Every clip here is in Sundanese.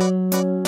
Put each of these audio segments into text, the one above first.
Música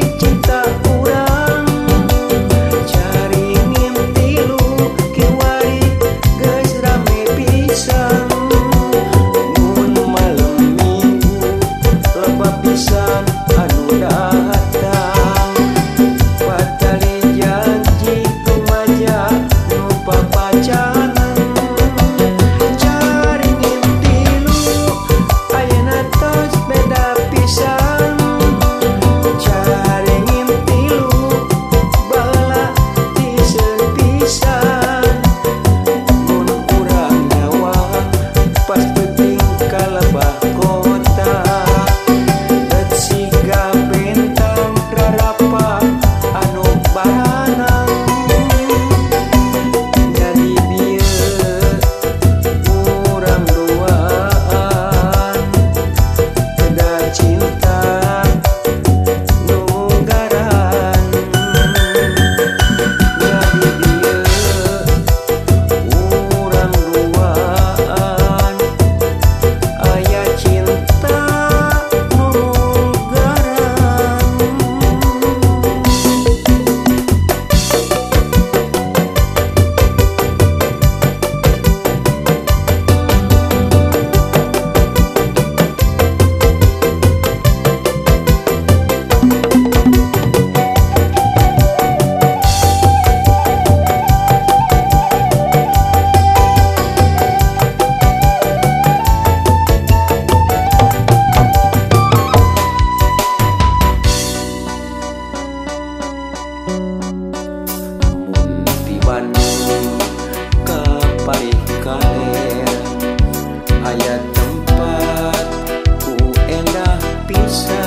Mumpi mane kappa ka ayah tempat ku enlah pisha